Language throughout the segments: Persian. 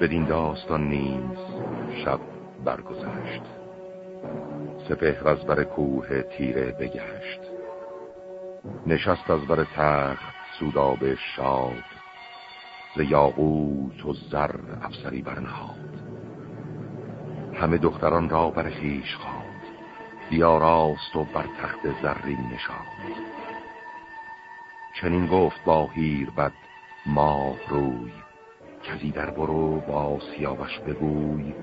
بدین داستان نیز شب برگذشت. سپهر از بر کوه تیره بگشت. نشست از بر تخت سوداب شاد. ز یاقوت و زر افسری برنهاد. همه دختران را بر خیش خواند. بیاراست و بر تخت زرین نشاند. چنین گفت با هیر بد ماه روی. کزی در برو با سیاوش بگوی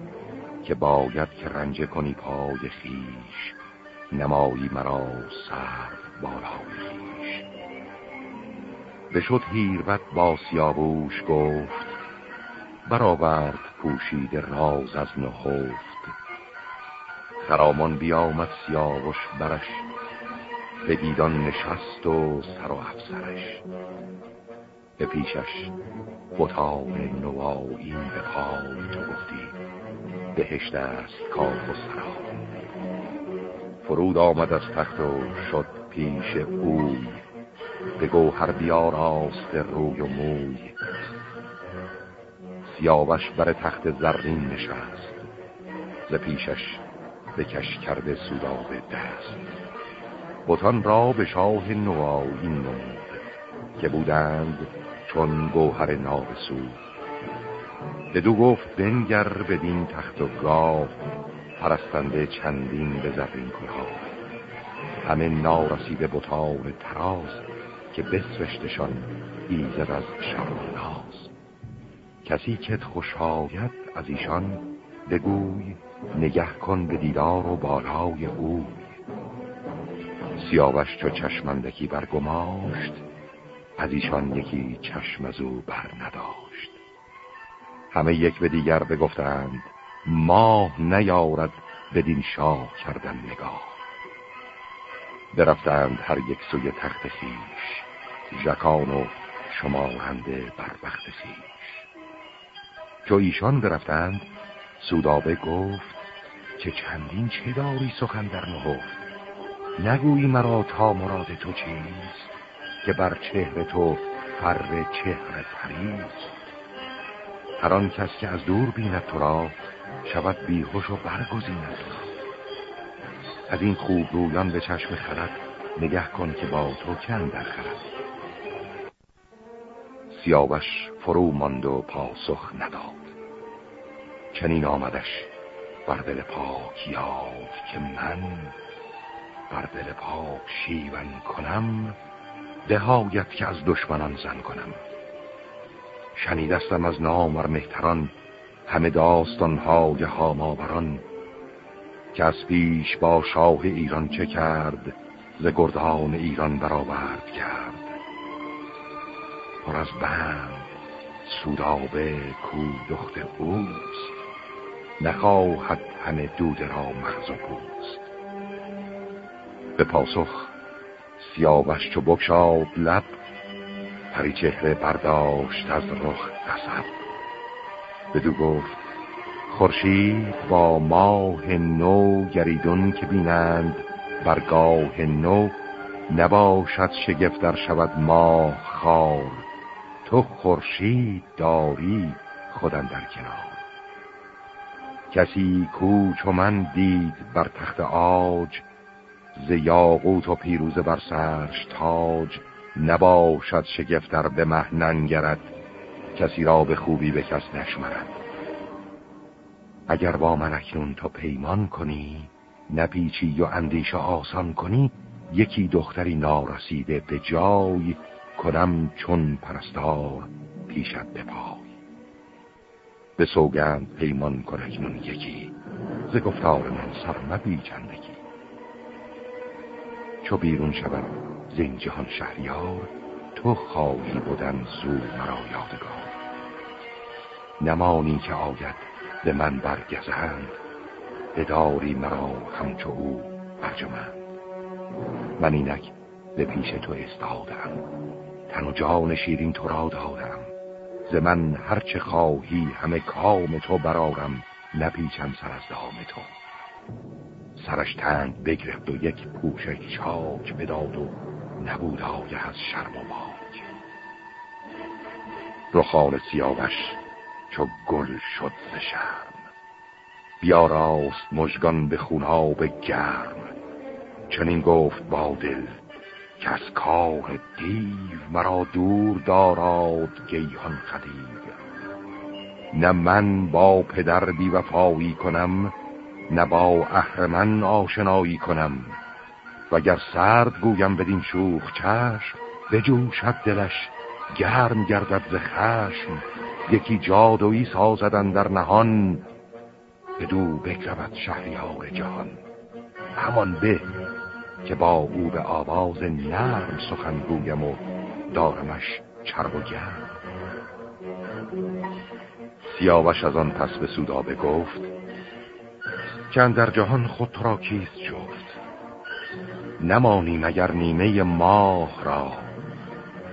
که باید که رنجه کنی پای خیش نمایی مرا سر بالای خیش بشد هیربت با سیاووش گفت برآورد پوشید راز از نهفت خرامان بیامد سیاوش برش به دیدان نشست و سر و افسرش. به پیشش. بطان نوایین به پای تو گفتی بهشت است کاخ و سرا. فرود آمد از تخت و شد پیش اوی به گوهر بیار آست روی و موی. سیاوش بر تخت زرین نشست ز پیشش کش کرده به دست. بتان را به شاه نوایین نمود که بودند چون گوهر نابسود دو گفت بنگر بدین تخت و گاه پرستنده چندین به زرین کلها همه نارسیده بطار تراز که بسرشتشان ایزد از شرم ناز. کسی که خوش از ایشان بگوی نگه کن به دیدار و بالای اوی. سیاوش چو چشمندکی برگماشت از ایشان یکی چشم از او بر نداشت. همه یک به دیگر بگفتند ماه نیارد بدین شاه کردن نگاه. برفتند هر یک سوی تخت خیش ژکان و شمارنده بر بخت خیش. چو ایشان برفتند سودابه گفت که چندین چه داری سخن در نهفت؟ نگویی مرا تا مراد تو چیست؟ که بر چهر تو فر چهر پریست هر آن کس که از دور بیند تو را شود بیهوش و برگزیند از این خوب رویان به چشم خرد نگه کن که با تو کن در خرد. سیاوش فرو ماند و پاسخ نداد. چنین آمدش بر دل پاک یاد که من بر دل پاک شیون کنم دهایت که از دشمنان زن کنم. شنیدستم از نامر مهتران همه داستان های هاماوران که از پیش با شاه ایران چه کرد ز گردان ایران برآورد کرد. پر از بند سودابه کو دخت اوست نخواهد همه دود را مغز و پوست. به پاسخ سیاوش چو بکشاد لب پری چهره برداشت از رخ قصب بدو گفت خورشید با ماه نو گریدون که بینند برگاه نو نباشد شگفتر شود ماه خار تو خورشید داری خودم در کنار. کسی کو چو من دید بر تخت آج ز یاقوت و پیروز بر سرش تاج نباشد شگفتر به مه ننگرد کسی را به خوبی به کس نشمرد. اگر با من اکنون تو پیمان کنی نپیچی و اندیشه آسان کنی یکی دختری نارسیده به جای کنم چون پرستار پیشت به پای. به سوگند پیمان کن اکنون یکی ز گفتار من سر مپیچندگی چو بیرون شود. زین جهان شهریار تو خواهی بودن زو مرا یادگار. نمانی که آید به من برگزند بداری مرا همچو او برجمند. من اینک به پیش تو استادم تن و جان شیرین تو را دادم ز من هرچه خواهی همه کام تو برارم نپیچم سر از دام تو. سرش تنگ بگرفت و یک پوشک چاک بداد و نبود آگه از شرم و باک رخان سیاوش چو گل شد ز شرم. بیاراست مژگان به خوناب گرم. چنین گفت با دل که از کاه دیو مرا دور داراد گیهان خدیو. نه من با پدر وفایی کنم نه با اهرمن آشنایی کنم. وگر سرد گویم بدین شوخ چشم بجوشد دلش گرم گردد ز خشم. یکی جادویی سازدن در نهان بدو بگرود شهریار جهان. همان به که با او به آواز نرم سخن گویم و دارمش چرب و گرم. سیاوش از آن پس به سودا گفت که در جهان خود را کیست جفت؟ نمانی مگر نیمه ماه را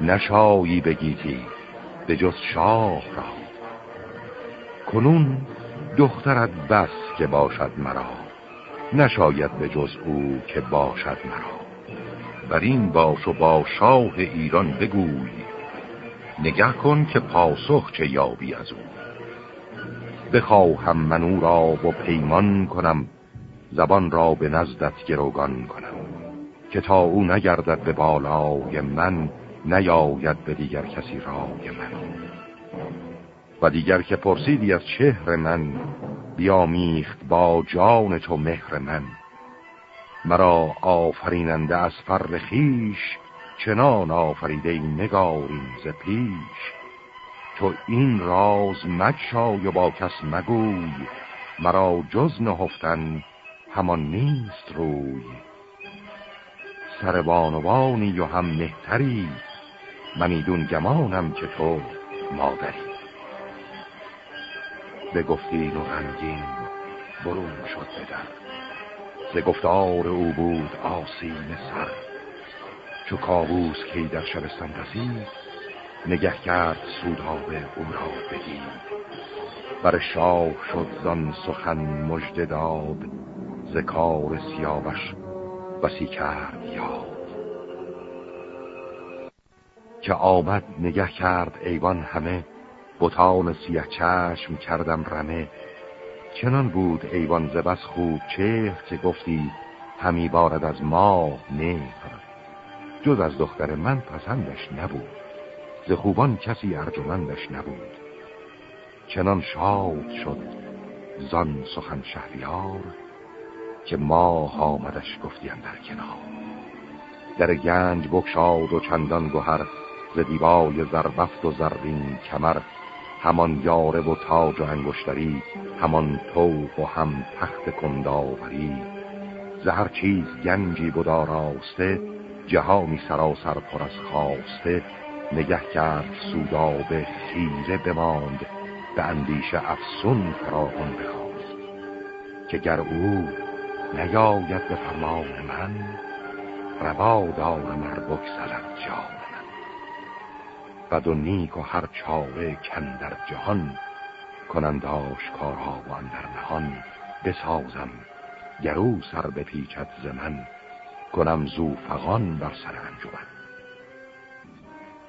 نشایی بگیتی به جز شاه را. کنون دخترت بس که باشد مرا نشاید به جز او که باشد مرا. بر این باش و با شاه ایران بگوی نگه کن که پاسخ چه یابی از او. بخواهم من او را و پیمان کنم زبان را به نزدت گروگان کنم. که تا او نگردد به بالای من نیاید به دیگر کسی رای من. و دیگر که پرسیدی از چهر من بیامیخت با جان تو مهر من. مرا آفریننده از فر خیش چنان آفریده نگارین ز پیش. تو این راز مگشای و با کس مگوی مرا جز نهفتن همان نیست روی. سر بانوانی و هم مهتری منیدون گمانم که تو مادری. به گفتین و غمگین برون شد بدر ز گفتار او بود آسین سر. چو کابوس کی در شبستان رسید نگه کرد سودابه او را بدید. بر شاه شد زان سخن مژده داد ز کار سیاوش بسی کرد یاد. که آمد نگه کرد ایوان همه بطان سیه چشم کردم رمه. چنان بود ایوان زبس خوب چهر که گفتی همی بارد از ماه مهر جز از دختر من پسندش نبود. ز خوبان کسی ارجمندش نبود. چنان شاد شد زان سخن شهریار که ماه آمدش گفتیم در کنار. در گنج بکشاد و چندان گوهر ز دیبای زربفت و زرین کمر همان یاره و تاج و انگشتری همان توف و هم تخت کنداوری. ز هر چیز گنجی بود آراسته جهانی سراسر پر از خواسته نگه کرد به خیره بماند به اندیش افسون فراغون بخواست. که گر او نیاید به فرمان من روا دارم ار بگذرد جان من. بد و نیک و هر چاره کن در جهان کنند آشکارها و اندر نهان بسازم گرو سر بپیچد ز من کنم زو فغان بر سر انجمن.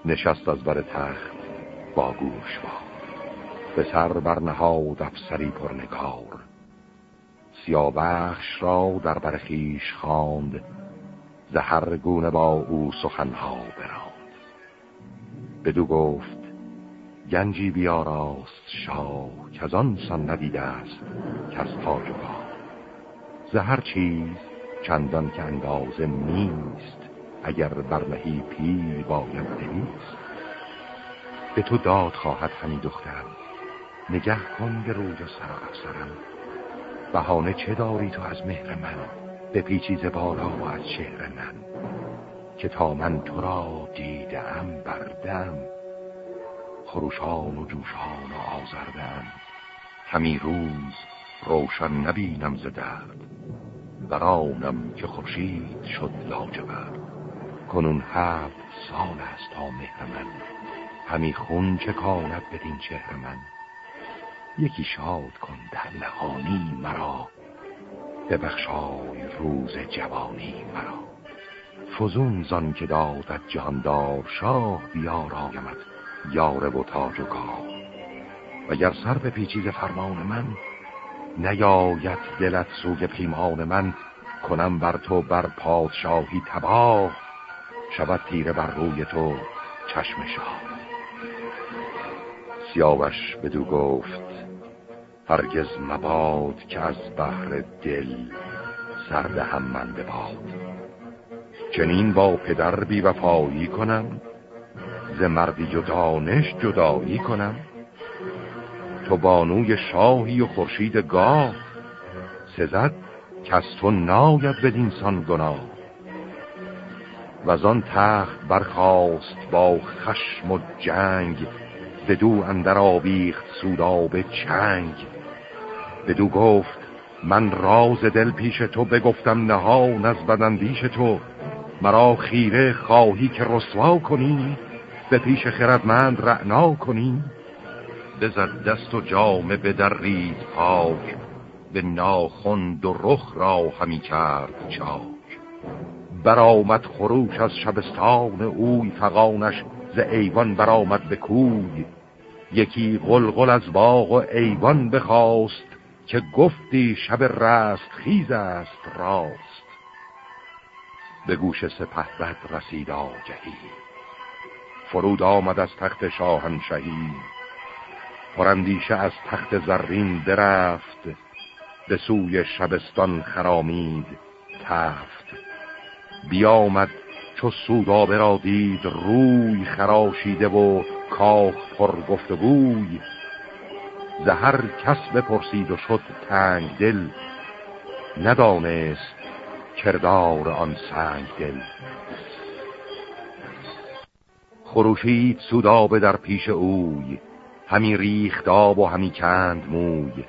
نشست از بر تخت با گوش با. به سر برنهاد افسری پرنگار. سیاوخش را در برخیش خواند زهر گونه با او سخنها براند. بدو گفت گنجی بیاراست شاه که از آن سان ندیده است که از تاج زهر چیز چندان که اندازه نیست اگر برنهی پیل باید دویست به تو داد خواهد همی دخترم. نگه کن به روی و سر افسرم. بهانه چه داری تو از مهر من؟ به پیچیز بالا و از شهر من. که تا من تو را دیدم بردم. خروشان و جوشان و آزردم. همی روز روشن نبینم ز درد. برانم که خورشید شد لاجورد. کنون هفت سال است تا مهر من همی خون چه کاند بدین چهر من؟ یکی شاد کن در نهانی مرا. ببخشای روز جوانی مرا. فزون زان که دادت جهاندار شاه بیارایمت یاره و تاج و کار. گر سر به پیچیز فرمان من نیاید دلت سوی پیمان من. کنم بر تو بر پادشاهی تباه. شود تیره بر روی تو چشم شاه. سیاوش بدو گفت هرگز مباد که از بحر دل سرد هم من بباد. چنین با پدر بی وفایی کنم ز مردی و دانش جدایی کنم. تو بانوی شاهی و خورشید گاه سزد از تو ناید بدینسان گناه. و آن تخت برخاست با خشم و جنگ بدو اندر آویخت سوداب چنگ. بدو گفت من راز دل پیش تو بگفتم نهان از بدندیش تو. مرا خیره خواهی که رسوا کنی به پیش خردمند رعنا کنی. بزد دست و جامه بدرید پاک به ناخند و رخ را همی کرد چاک. برآمد خروش از شبستان اوی فقانش ز ایوان برآمد به کوی. یکی قلقل از باغ و ایوان بخواست که گفتی شب رست خیز است راست. به گوش سپه بد رسید آگهی. فرود آمد از تخت شاهنشهی پرندیشه از تخت زرین درفت به سوی شبستان خرامید تفت بیامد چو سودابه را دید روی خراشیده و کاخ پر گفتگوی زهر کس بپرسید و شد تنگ دل ندانست کردار آن سنگ دل. خروشید سودابه در پیش اوی همی ریخت آب و همی کند موی.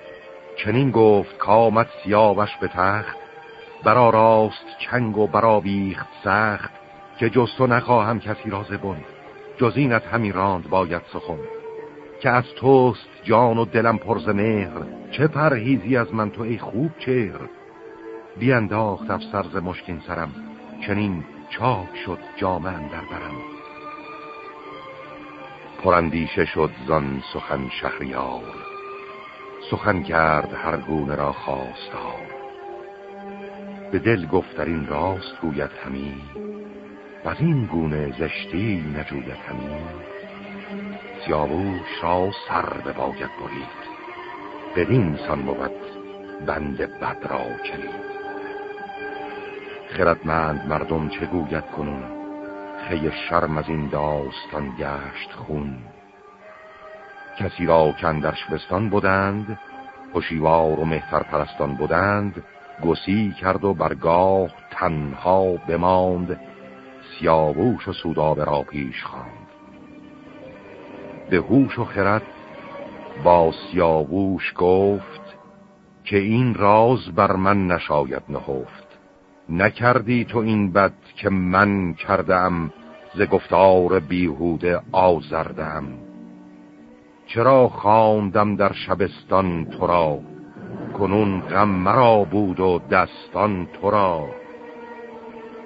چنین گفت کامت سیاوش به تخت برا راست چنگ و برا بیخت سخت که جستو نخواهم کسی را زبون جز اینت همی راند باید سخن. که از توست جان و دلم پرز مهر چه پرهیزی از من تو ای خوب چهر؟ بیانداخت افسر ز مشکین سرم چنین چاک شد جامن در برم. پرندیشه شد زان سخن شهریار سخن کرد هر گونه را خواستار. به دل گفترین راست گوید همی و این گونه زشتی نجوید همی سیاووش را سر به باید برید بدین سان بود بند بد را کنید خردمند مردم چه گوید کنون؟ خی شرم از این داستان گشت خون. کسی را کندر شبستان بودند هوشیوار و مهتر پرستان بودند گسی کرد و برگاه تنها بماند سیاووش و سودابه را پیش خواند. به هوش و خرد با سیاووش گفت که این راز بر من نشاید نهفت. نکردی تو این بد که من کردم ز گفتار بیهوده آزردم. چرا خواندم در شبستان تو را؟ کنون غم مرا بود و دستان تو را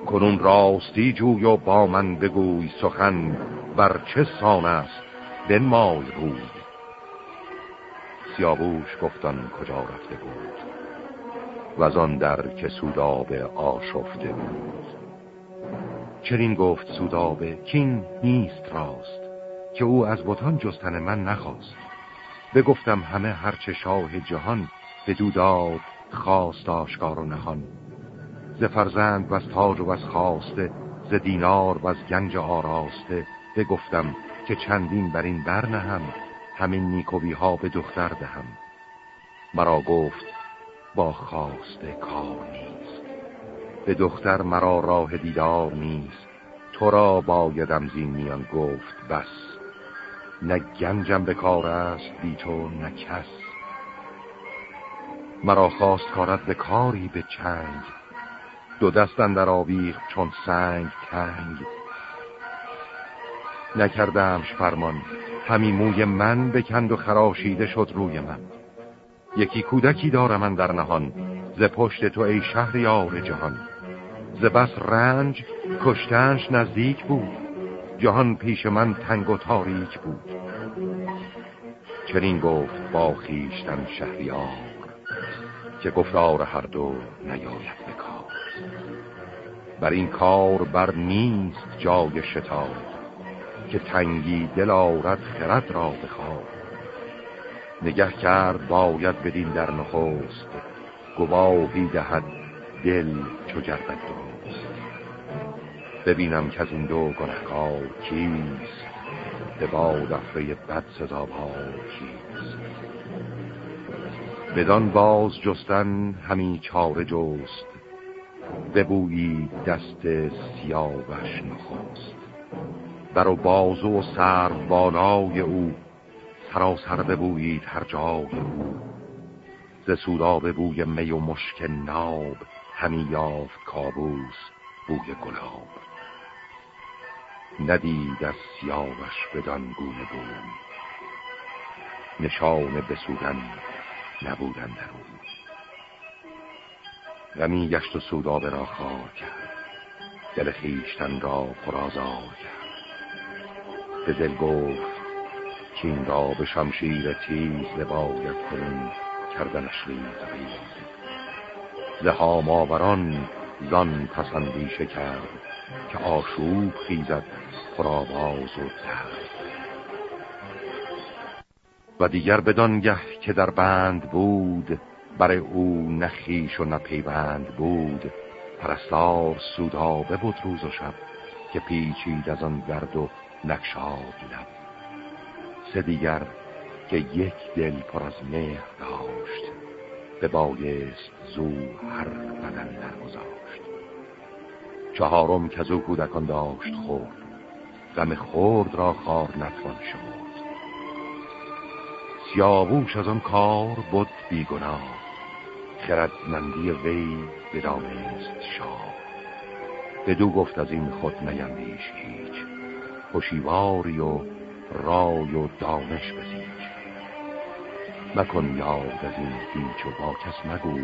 کنون راستی جوی و با من بگوی سخن بر چه سان است بنمای روی. سیابوش گفتن کجا رفته بود و آن در که سودابه آشفته بود. چرین گفت سودابه کین نیست راست که او از بتان جستن من نخواست. بگفتم همه هرچه شاه جهان به داد خواست آشکار و نهان. ز فرزند و از تاج و از خواسته ز دینار و از گنج آراسته بگفتم که چندین بر این برنهم همین نیکوی ها به دختر دهم. مرا گفت با خواسته کار نیست. به دختر مرا راه دیدار نیست. تو را بایدم زین میان گفت بس. نه گنجم به کار است بی تو نه کس. مرا خواست کارت به کاری به چنگ. دو دستن در آویخ چون سنگ تنگ. نکردمش فرمان. همی موی من بکند و خراشیده شد روی من. یکی کودکی دارم من در نهان. ز پشت تو ای شهریار جهان. ز بس رنج کشتنش نزدیک بود. جهان پیش من تنگ و تاریک بود. چنین گفت با خیشتن شهریار. که گفتار هر دو نیاید بکار بر این کار بر نیست جای شتاب که تنگی دل آرد خرد را بخواد نگه کرد باید بدین در نخست گواهی دهد دل چو جربت درست ببینم که از این دو گنهکار کیست به باد افره بد سزاوار کیست. بدان باز جستن همی چاره جست. ببویی دست سیاوش نخست. بر و بازو و سر بالای او سراسر ببویید هر جای او. ز سودا بوی می و مشک ناب همی یافت کابوس بوی گلاب. ندید از سیاوش بدان گونه بود نشان بسودن نبودن در او غمی گشت و سودا را خار کرد. دل خیشتن را پرازار کرد. به دل گفت این را به شمشیر تیز لباید کنیم کردنش ریز ریز زهام آوران زان پسندیشه کرد که آشوب خیزد پرآواز و درد و دیگر بدانگه که در بند بود برای او نخیش و نپیوند بود. پرستار سودابه بود روز و شب که پیچید از آن گرد و نکشاد لب. سه دیگر که یک دل پر از مهر داشت به بایست زو هر بدن در گذاشت چهارم که زو کودکان داشت خورد غم خورد را خار نتوان شد سیاووش از آن کار بود بیگناه. خردمندی وی بدانست شاه. بدو گفت از این خود نیندیش هیچ. خوشیواری و رای و دانش بزیج مکن یاد از این هیچ و با کس مگو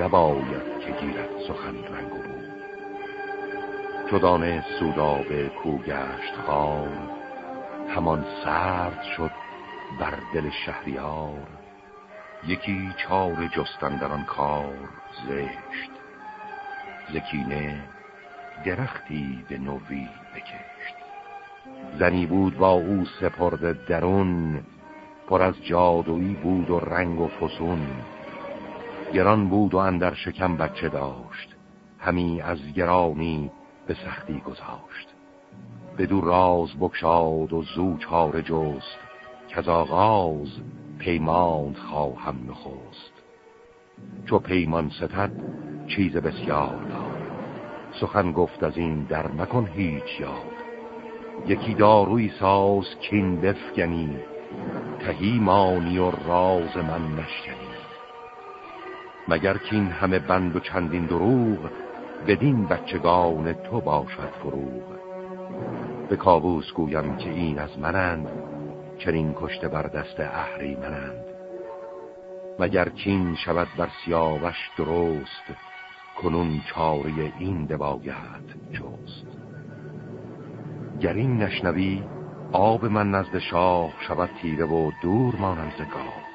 نباید که گیرد سخن رنگ و بود چو سودا به کو گشت خار همان سرد شد بر دل شهریار یکی چار جستن در آن کار زشت. زکینه درختی به نوی بکشت. زنی بود با او سپرده درون پر از جادویی بود و رنگ و فسون. گران بود و اندر شکم بچه داشت. همی از گرانی به سختی گذاشت. بدو راز بکشاد و زو چار جست. که از آغاز پیماند خواهم نخست. چو پیمان ستد چیز بسیار دار سخن گفت از این در مکن هیچ یاد. یکی داروی ساز کین بفگنی تهی مانی و راز من نشکنی. مگر کین همه بند و چندین دروغ بدین بچگان تو باشد فروغ. به کابوس گویم که این از منند چنین کشته بر دست منند. مگر کین شود بر سیاوش درست کنون چاره این دباید جست. گر این نشنوی آب من نزد شاه شود تیره و دور مانم زگاه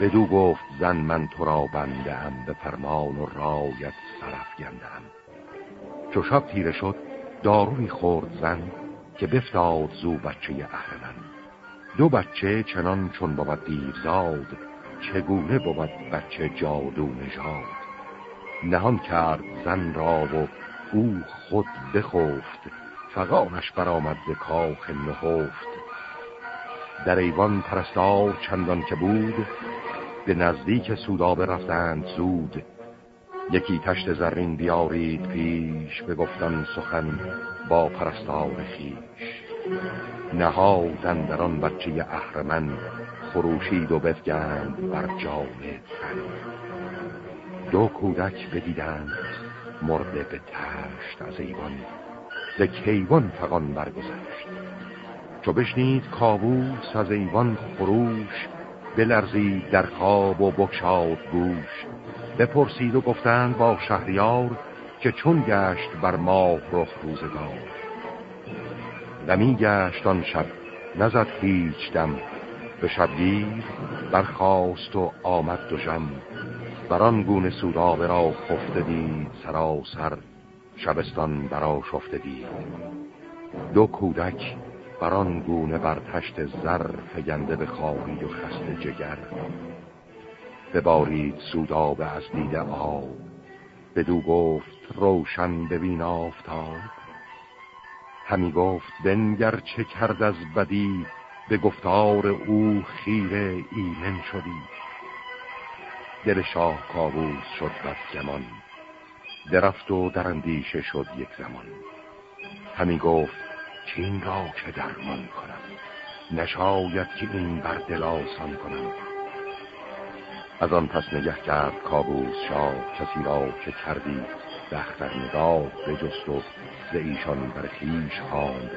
بدو گفت زن من تو را بنده به فرمان و رایت سرف گندم چو شب تیره شد داروی خورد زن که بفتاد زو بچه اهرمن. دو بچه چنان چون بود دیرزاد چگونه بود بچه جادو نژاد؟ نهان کرد زن را و او خود بخفت فقانش برآمد ز کاخ نهفت. در ایوان پرستار چندان که بود به نزدیک سودابه رفتند زود. یکی تشت زرین بیارید پیش به گفتن سخن با پرستار خیش نهادن در آن بچه اهرمن خروشید و بفگند بر جامه تن. دو کودک بدیدند مرده به تشت از ایوان ز کیوان فقان برگذشت. چو بشنید کابوس از ایوان خروش بلرزید در خواب و بکشاد گوش. بپرسید و گفتند با شهریار که چون گشت بر ماه رخ روزگار. غمی گشت آن شب. نزد هیچ دم. به شبگیر برخاست و آمد دوژم بران گونه سودابه را خفته دید سراسر. شبستان برا شفته دید. دو کودک بران گونه بر تشت زر فگنده به خواهی و خست جگر. ببارید سوداب از دیده آب. بدو گفت روشن ببین آفتاب. همی گفت بنگر چه کرد از بدی؟ به گفتار او خیره ایمن شدی. دل شاه کابوس شد بس گمان درفت و درندیشه شد یک زمان. همی گفت چین را که درمان کنم نشاید که این بر دل آسان کنم. از آن پس نگه کرد کابوس شاه کسی را که کردی به اختر نگاه جست و ز ایشان بر خیش خواند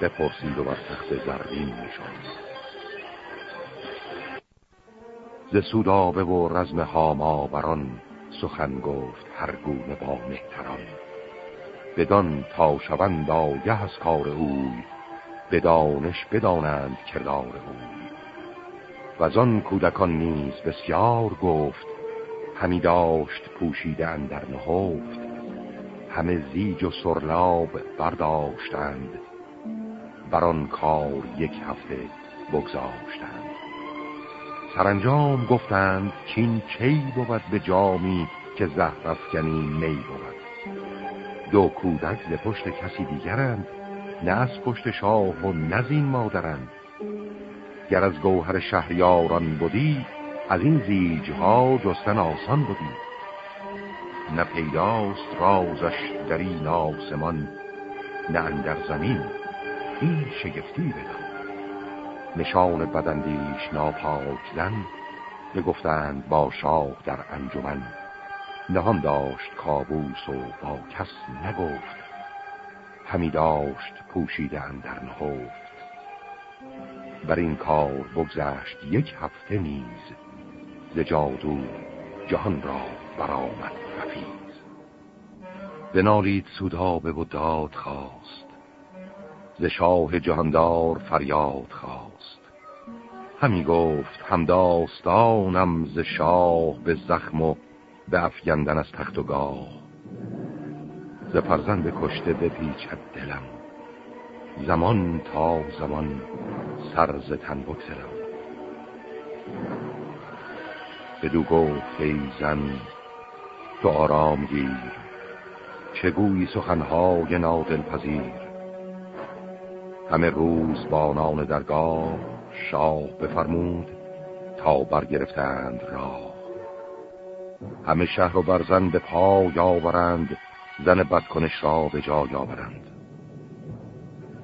بپرسید و بر تخت زرین نشاند. ز سودابه و رزم هاما بران سخن گفت هر گونه با مهتران. بدان تا شوند آگه از کار اوی به دانش بدانند کردار اوی. و آن کودکان نیز بسیار گفت همی داشت پوشیده در نهفت. همه زیج و سرلاب برداشتند. بران کار یک هفته بگذاشتند. سرانجام گفتند چین کی بود به جامی که زهر افکنی می بود؟ دو کودک ز پشت کسی دیگرند نه از پشت شاه و نزین مادرند. گر از گوهر شهریاران بودی از این زیجها جستن آسان بودی. نه پیداست رازش در این آسمان نه اندر زمین. این شگفتی بدان. نشان بدندیش ناپاک زن بگفتند با شاه در انجمن. نهان داشت کابوس و با کس نگفت. همی داشت پوشیده در نهفت بر این کار بگذشت یک هفته نیز ز جادو جهان را برآمد. رفیز بنالید سودابه و داد خواست. ز شاه جهاندار فریاد خواست. همی گفت هم داستانم ز شاه به زخم و به افگندن از تخت و گاه. ز فرزند کشته بپیچد دلم. زمان تا زمان سر ز تن بگذرم. بدو گفت ای زن تو آرام گیر. چگویی سخنهای نادل پذیر همه روز بانان درگاه شاه بفرمود تا برگرفتند راه. همه شهر و برزن به پای آورند زن بدکنش را به جای آورند.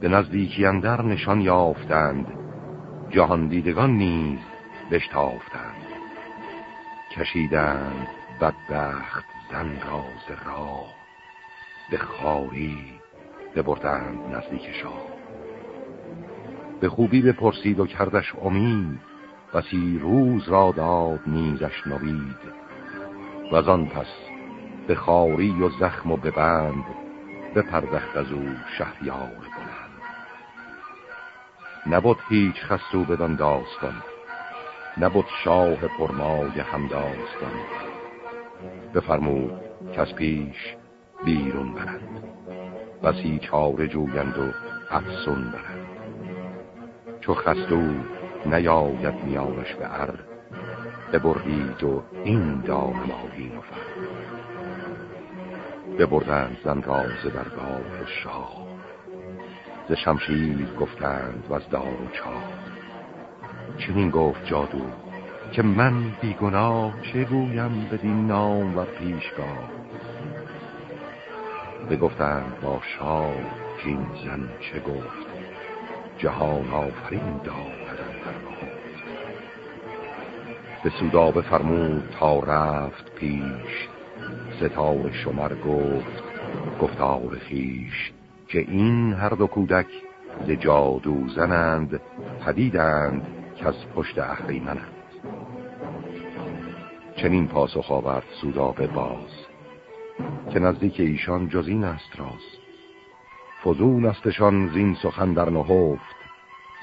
به نزدیکی اندر نشان یافتند جهان دیدگان نیز بشتافتند. کشیدند بدبخت زن راز راه به خاری ببردند نزدیک شاه. به خوبی بپرسید و کردش امید بسی روز را داد نیزش نوید. و از آن پس به خاری و زخم و ببند بپردخت از او شهریار بلند. نبود هیچ خستو بدان داستان نبود شاه پرمای همداستان. بفرمود کس پیش بیرون برند. بسی چاره جویند و افسون برند. چو خستو نیاید میانش به ار ببرید و این دانمایی نفر ببردند زن را ز درگاه شاه. ز شمشیر گفتند و از دار و چاه. چنین گفت جادو که من بیگناه چه گویم بدین نام و پیشگاه؟ بگفتند با شاه که این زن چه گفت؟ جهان آفرین دامدن در نهفت به سودا فرمود تا رفت پیش. ستار شمر گفت گفتار خیش که این هر دو کودک ز جادو زنند پدیدند که از پشت اهریمنند. چنین پاسخ آورد سودابه باز که نزدیک ایشان جز این است راز. فزون استشان زین سخن در نهفت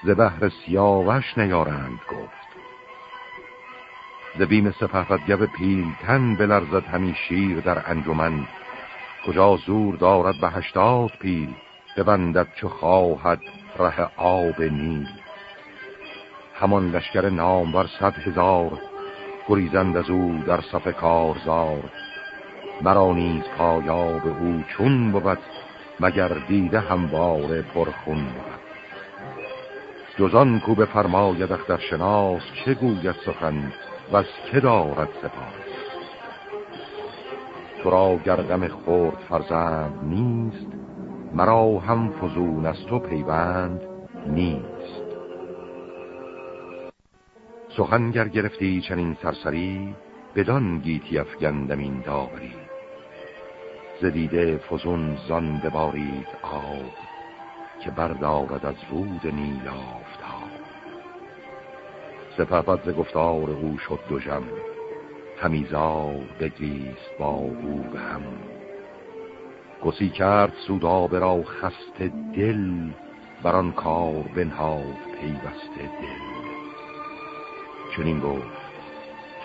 ز بهر سیاوش نیارند گفت. ز بیم گب پیلتن بلرزد همین شیر در انجمن کجا زور دارد به هشتاد پیل ببندد چو خواهد ره آب نیل. همان لشکر نامور صد هزار گریزند از او در صف کارزار. مرا نیز پایاب او چون بود مگر دیده همواره پرخون بود. جزان کو به فرماید اختر شناس چه گوید سخن و از که دارد سپاس. تو را گردم خورد فرزند نیست مرا هم فزون از تو پیوند نیست. سخنگر گرفتی چنین سرسری بدان گیتی افگندم این داوری. زدیده فزون زان ببارید آب که بردارد از رود نیل آفتاب. سپهبد ز گفتار او شد دو جم همیزار بگریست با او به هم گسی کرد سودابه را خست دل بران کار بنهاد پیوسته دل. چنین گفت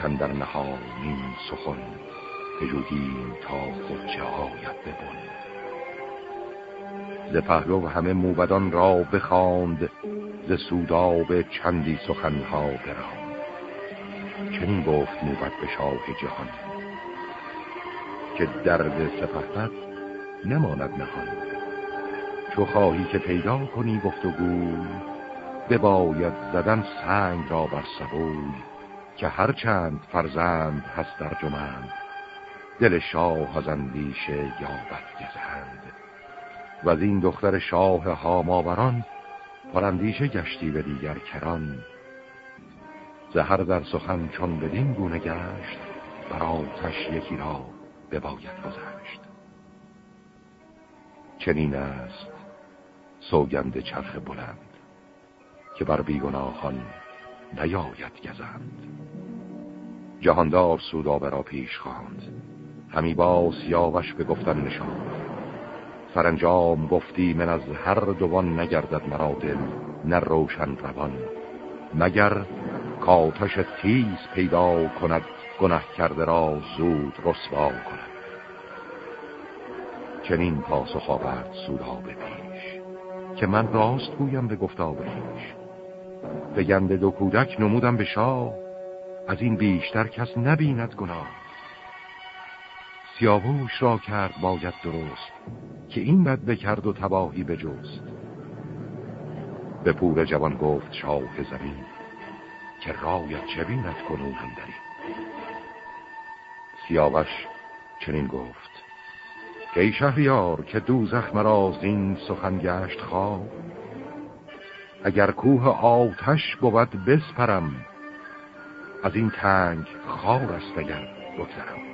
کن در نهانین سخن بجوگیم تا خود چه آید ببن. ز پهلو همه موبدان را بخواند ز سوداب چندی سخنها براند. چنین گفت موبد به شاه جهان که درد سپهبد نماند نهان. چو خواهی که پیدا کنی گفتگوی بباید زدن سنگ را بر سبوی که هرچند فرزند هست در جمند دل شاه از اندیشه یابد گزند. و از این دختر شاه هاماوران پراندیشه گشتی به دیگر کران. زهر در سخن چون بدین گونه گشت بر آتش یکی را بباید گذشت. چنین است سوگند چرخ بلند. که بر بیگناهان نیاید گزند. جهاندار سودابه را پیش خواند. همی با سیاوش به گفتن نشان سرانجام گفتی من از هر دوان نگردد مرا دل نه روشن روان. مگر کاتش تیز پیدا کند گنه کرده را زود رسوا کند. چنین پاسخ آورد سودا به پیش که من راست گویم به گفتا بهیش به گنده دو کودک نمودم به شاه. از این بیشتر کس نبیند گناه. سیاووش را کرد باید درست که این بد بکرد و تباهی بجست. به پور جوان گفت شاه زمین که رایت چه بیند کنون هم داری سیاوش چنین گفت که شهریار که دوزخ مرا زین سخن گشت خواب اگر کوه آتش بود بسپرم از این تنگ خار است اگر بگذرم.